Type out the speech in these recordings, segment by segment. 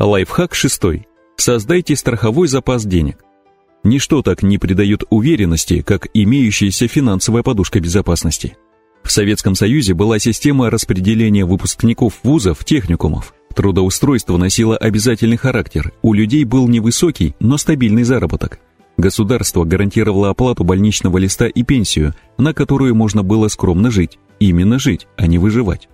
Лайфхак шестой. Создайте страховой запас денег. Ничто так не придает уверенности, как имеющаяся финансовая подушка безопасности. В Советском Союзе была система распределения выпускников вузов, техникумов. Трудоустройство носило обязательный характер, у людей был невысокий, но стабильный заработок. Государство гарантировало оплату больничного листа и пенсию, на которую можно было скромно жить, именно жить, а не выживать.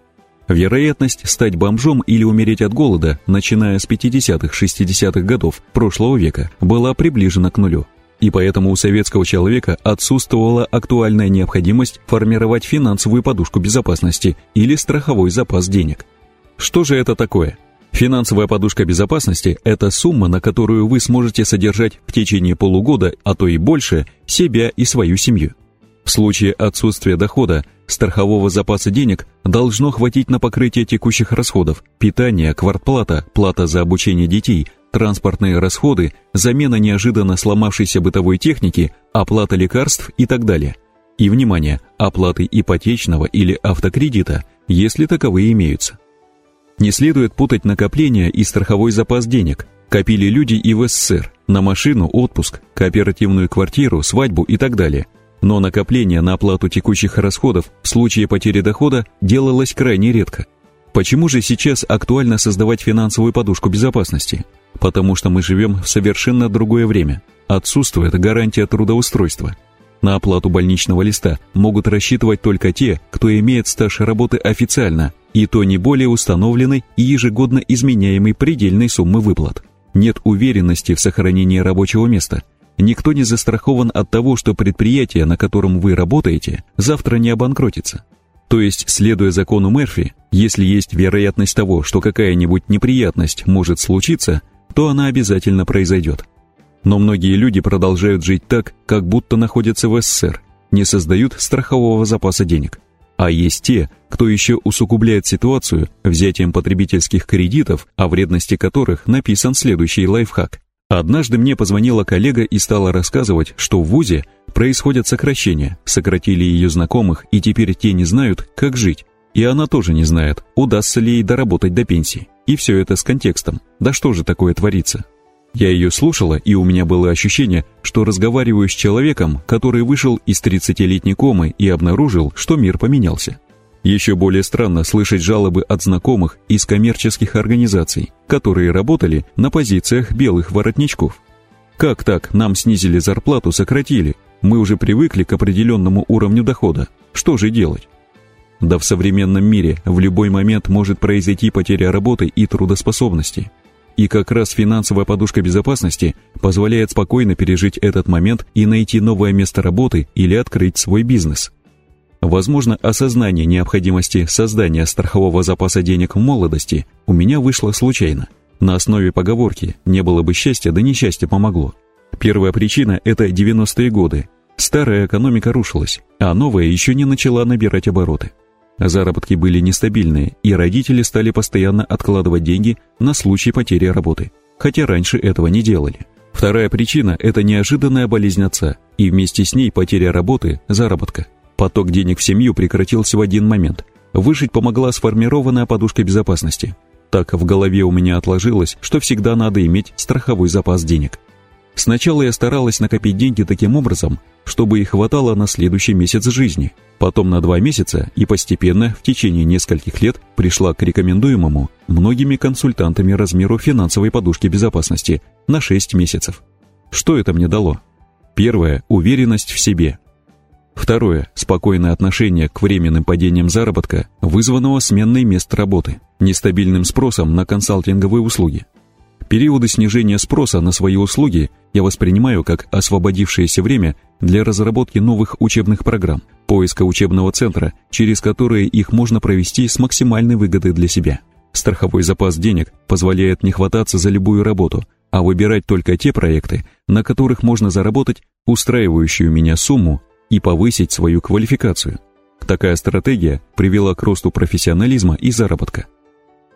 Вероятность стать бомжом или умереть от голода, начиная с 50-60-х годов прошлого века, была приближена к нулю. И поэтому у советского человека отсутствовала актуальная необходимость формировать финансовую подушку безопасности или страховой запас денег. Что же это такое? Финансовая подушка безопасности – это сумма, на которую вы сможете содержать в течение полугода, а то и больше, себя и свою семью. В случае отсутствия дохода страхового запаса денег должно хватить на покрытие текущих расходов, питание, квартплата, плата за обучение детей, транспортные расходы, замена неожиданно сломавшейся бытовой техники, оплата лекарств и так далее. И, внимание, оплаты ипотечного или автокредита, если таковые имеются. Не следует путать накопление и страховой запас денег. Копили люди и в СССР на машину, отпуск, кооперативную квартиру, свадьбу и так далее – но накопление на оплату текущих расходов в случае потери дохода делалось крайне редко. Почему же сейчас актуально создавать финансовую подушку безопасности? Потому что мы живем в совершенно другое время. Отсутствует гарантия трудоустройства. На оплату больничного листа могут рассчитывать только те, кто имеет стаж работы официально, и то не более установленной и ежегодно изменяемой предельной суммы выплат. Нет уверенности в сохранении рабочего места – Никто не застрахован от того, что предприятие, на котором вы работаете, завтра не обанкротится. То есть, следуя закону Мерфи, если есть вероятность того, что какая-нибудь неприятность может случиться, то она обязательно произойдет. Но многие люди продолжают жить так, как будто находятся в СССР, не создают страхового запаса денег. А есть те, кто еще усугубляет ситуацию взятием потребительских кредитов, о вредности которых написан следующий лайфхак. Однажды мне позвонила коллега и стала рассказывать, что в ВУЗе происходят сокращения, сократили ее знакомых, и теперь те не знают, как жить. И она тоже не знает, удастся ли ей доработать до пенсии. И все это с контекстом. Да что же такое творится? Я ее слушала, и у меня было ощущение, что разговариваю с человеком, который вышел из 30-летней комы и обнаружил, что мир поменялся. Еще более странно слышать жалобы от знакомых из коммерческих организаций, которые работали на позициях белых воротничков. Как так, нам снизили зарплату, сократили? Мы уже привыкли к определенному уровню дохода. Что же делать? Да в современном мире в любой момент может произойти потеря работы и трудоспособности. И как раз финансовая подушка безопасности позволяет спокойно пережить этот момент и найти новое место работы или открыть свой бизнес – Возможно, осознание необходимости создания страхового запаса денег в молодости у меня вышло случайно. На основе поговорки «не было бы счастья, да несчастье помогло». Первая причина – это 90-е годы. Старая экономика рушилась, а новая еще не начала набирать обороты. Заработки были нестабильные, и родители стали постоянно откладывать деньги на случай потери работы, хотя раньше этого не делали. Вторая причина – это неожиданная болезнь отца, и вместе с ней потеря работы, заработка – Поток денег в семью прекратился в один момент. Выжить помогла сформированная подушка безопасности. Так в голове у меня отложилось, что всегда надо иметь страховой запас денег. Сначала я старалась накопить деньги таким образом, чтобы их хватало на следующий месяц жизни, потом на два месяца и постепенно в течение нескольких лет пришла к рекомендуемому многими консультантами размеру финансовой подушки безопасности на 6 месяцев. Что это мне дало? Первое – уверенность в себе – Второе – спокойное отношение к временным падениям заработка, вызванного сменной мест работы, нестабильным спросом на консалтинговые услуги. Периоды снижения спроса на свои услуги я воспринимаю как освободившееся время для разработки новых учебных программ, поиска учебного центра, через которые их можно провести с максимальной выгодой для себя. Страховой запас денег позволяет не хвататься за любую работу, а выбирать только те проекты, на которых можно заработать устраивающую меня сумму и повысить свою квалификацию. Такая стратегия привела к росту профессионализма и заработка.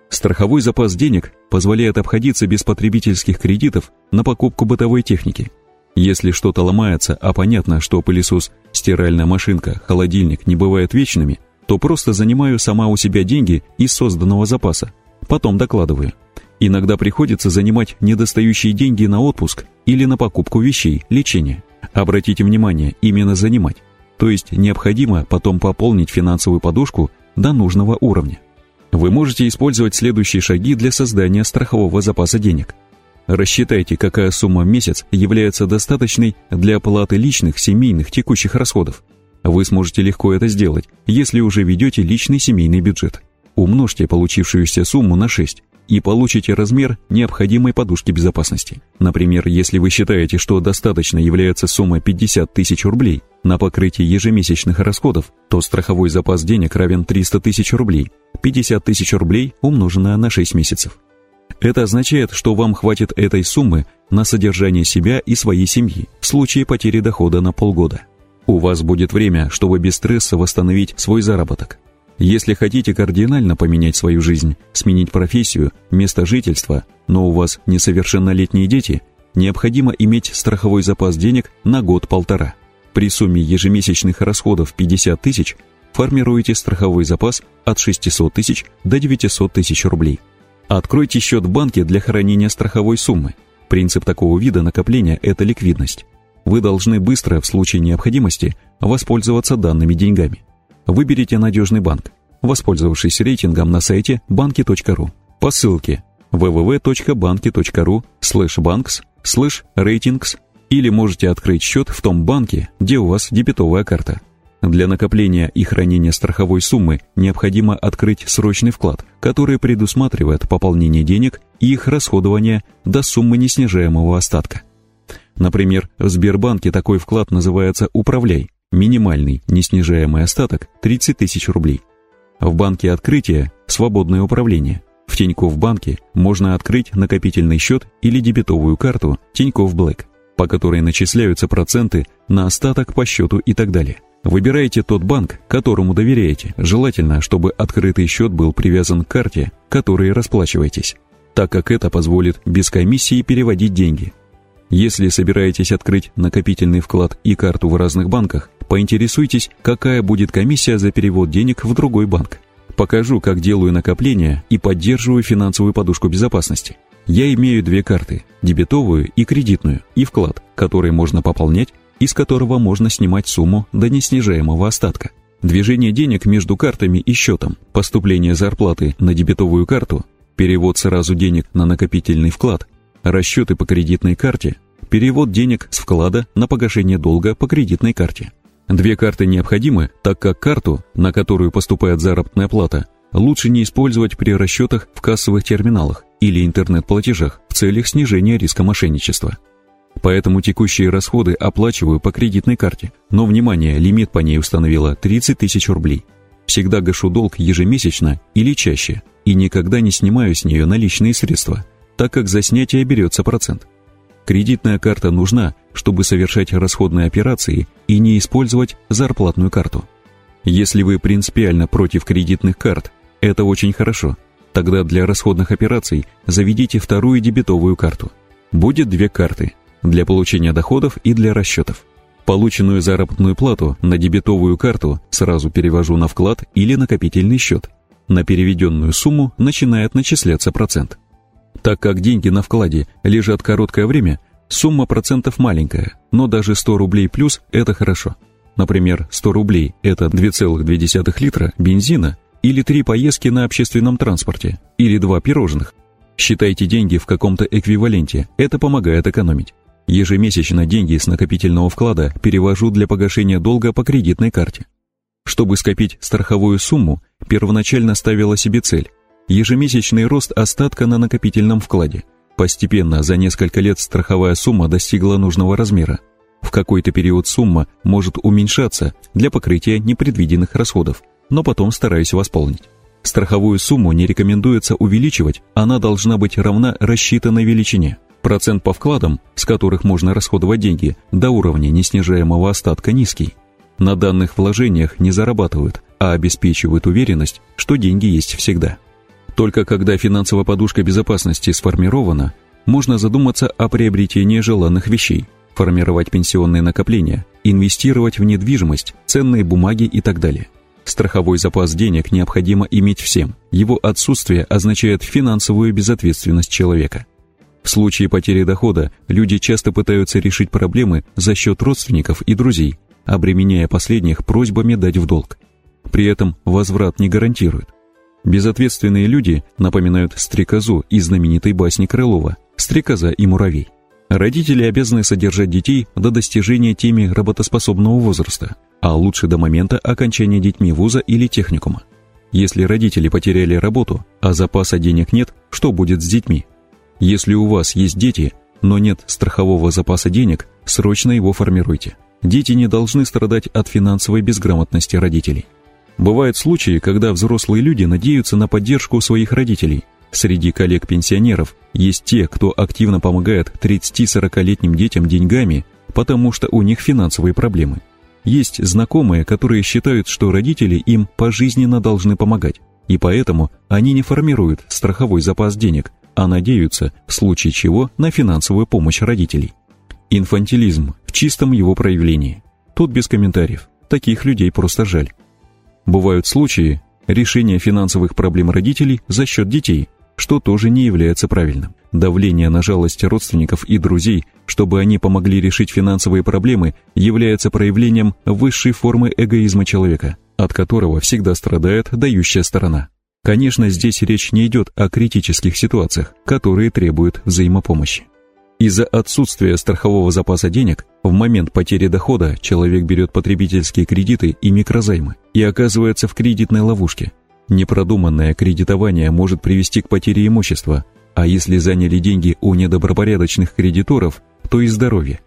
Страховой запас денег позволяет обходиться без потребительских кредитов на покупку бытовой техники. Если что-то ломается, а понятно, что пылесос, стиральная машинка, холодильник не бывают вечными, то просто занимаю сама у себя деньги из созданного запаса, потом докладываю. Иногда приходится занимать недостающие деньги на отпуск или на покупку вещей, лечение. Обратите внимание, именно занимать. То есть необходимо потом пополнить финансовую подушку до нужного уровня. Вы можете использовать следующие шаги для создания страхового запаса денег. Рассчитайте, какая сумма в месяц является достаточной для оплаты личных, семейных, текущих расходов. Вы сможете легко это сделать, если уже ведете личный семейный бюджет. Умножьте получившуюся сумму на 6 и получите размер необходимой подушки безопасности. Например, если вы считаете, что достаточно является сумма 50 тысяч рублей на покрытие ежемесячных расходов, то страховой запас денег равен 300 тысяч рублей, 50 тысяч рублей умноженное на 6 месяцев. Это означает, что вам хватит этой суммы на содержание себя и своей семьи в случае потери дохода на полгода. У вас будет время, чтобы без стресса восстановить свой заработок. Если хотите кардинально поменять свою жизнь, сменить профессию, место жительства, но у вас несовершеннолетние дети, необходимо иметь страховой запас денег на год-полтора. При сумме ежемесячных расходов 50 тысяч формируете страховой запас от 600 тысяч до 900 тысяч рублей. Откройте счет в банке для хранения страховой суммы. Принцип такого вида накопления – это ликвидность. Вы должны быстро, в случае необходимости, воспользоваться данными деньгами. Выберите надежный банк, воспользовавшись рейтингом на сайте банки.ру по ссылке www.banki.ru banks ratings или можете открыть счет в том банке, где у вас дебетовая карта. Для накопления и хранения страховой суммы необходимо открыть срочный вклад, который предусматривает пополнение денег и их расходование до суммы неснижаемого остатка. Например, в Сбербанке такой вклад называется «Управляй», Минимальный неснижаемый остаток – 30 тысяч рублей. В банке открытия – свободное управление. В Тинькофф банке можно открыть накопительный счет или дебетовую карту Тинькофф Блэк, по которой начисляются проценты на остаток по счету и так далее. Выбирайте тот банк, которому доверяете. Желательно, чтобы открытый счет был привязан к карте, которой расплачиваетесь, так как это позволит без комиссии переводить деньги. Если собираетесь открыть накопительный вклад и карту в разных банках, Поинтересуйтесь, какая будет комиссия за перевод денег в другой банк. Покажу, как делаю накопления и поддерживаю финансовую подушку безопасности. Я имею две карты – дебетовую и кредитную, и вклад, который можно пополнять, из которого можно снимать сумму до неснижаемого остатка. Движение денег между картами и счетом, поступление зарплаты на дебетовую карту, перевод сразу денег на накопительный вклад, расчеты по кредитной карте, перевод денег с вклада на погашение долга по кредитной карте – Две карты необходимы, так как карту, на которую поступает заработная плата, лучше не использовать при расчетах в кассовых терминалах или интернет-платежах в целях снижения риска мошенничества. Поэтому текущие расходы оплачиваю по кредитной карте, но, внимание, лимит по ней установила 30 тысяч рублей. Всегда гашу долг ежемесячно или чаще и никогда не снимаю с нее наличные средства, так как за снятие берется процент. Кредитная карта нужна, чтобы совершать расходные операции и не использовать зарплатную карту. Если вы принципиально против кредитных карт, это очень хорошо. Тогда для расходных операций заведите вторую дебетовую карту. Будет две карты – для получения доходов и для расчетов. Полученную заработную плату на дебетовую карту сразу перевожу на вклад или накопительный счет. На переведенную сумму начинает начисляться процент. Так как деньги на вкладе лежат короткое время, сумма процентов маленькая, но даже 100 рублей плюс – это хорошо. Например, 100 рублей – это 2,2 литра бензина или 3 поездки на общественном транспорте, или 2 пирожных. Считайте деньги в каком-то эквиваленте, это помогает экономить. Ежемесячно деньги с накопительного вклада перевожу для погашения долга по кредитной карте. Чтобы скопить страховую сумму, первоначально ставила себе цель Ежемесячный рост остатка на накопительном вкладе. Постепенно, за несколько лет страховая сумма достигла нужного размера. В какой-то период сумма может уменьшаться для покрытия непредвиденных расходов, но потом стараюсь восполнить. Страховую сумму не рекомендуется увеличивать, она должна быть равна рассчитанной величине. Процент по вкладам, с которых можно расходовать деньги, до уровня неснижаемого остатка низкий. На данных вложениях не зарабатывают, а обеспечивают уверенность, что деньги есть всегда. Только когда финансовая подушка безопасности сформирована, можно задуматься о приобретении желанных вещей, формировать пенсионные накопления, инвестировать в недвижимость, ценные бумаги и так далее. Страховой запас денег необходимо иметь всем. Его отсутствие означает финансовую безответственность человека. В случае потери дохода люди часто пытаются решить проблемы за счет родственников и друзей, обременяя последних просьбами дать в долг. При этом возврат не гарантирует. Безответственные люди напоминают стрекозу из знаменитой басни Крылова «Стрекоза и муравей». Родители обязаны содержать детей до достижения теми работоспособного возраста, а лучше до момента окончания детьми вуза или техникума. Если родители потеряли работу, а запаса денег нет, что будет с детьми? Если у вас есть дети, но нет страхового запаса денег, срочно его формируйте. Дети не должны страдать от финансовой безграмотности родителей. Бывают случаи, когда взрослые люди надеются на поддержку своих родителей. Среди коллег-пенсионеров есть те, кто активно помогает 30-40-летним детям деньгами, потому что у них финансовые проблемы – есть знакомые, которые считают, что родители им пожизненно должны помогать, и поэтому они не формируют страховой запас денег, а надеются, в случае чего, на финансовую помощь родителей. Инфантилизм в чистом его проявлении. Тут без комментариев. Таких людей просто жаль. Бывают случаи решения финансовых проблем родителей за счет детей, что тоже не является правильным. Давление на жалость родственников и друзей, чтобы они помогли решить финансовые проблемы, является проявлением высшей формы эгоизма человека, от которого всегда страдает дающая сторона. Конечно, здесь речь не идет о критических ситуациях, которые требуют взаимопомощи. Из-за отсутствия страхового запаса денег в момент потери дохода человек берет потребительские кредиты и микрозаймы и оказывается в кредитной ловушке – Непродуманное кредитование может привести к потере имущества, а если заняли деньги у недобропорядочных кредиторов, то и здоровье.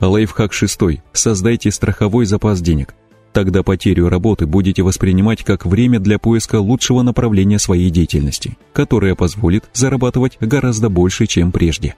Лайфхак шестой. Создайте страховой запас денег. Тогда потерю работы будете воспринимать как время для поиска лучшего направления своей деятельности, которое позволит зарабатывать гораздо больше, чем прежде.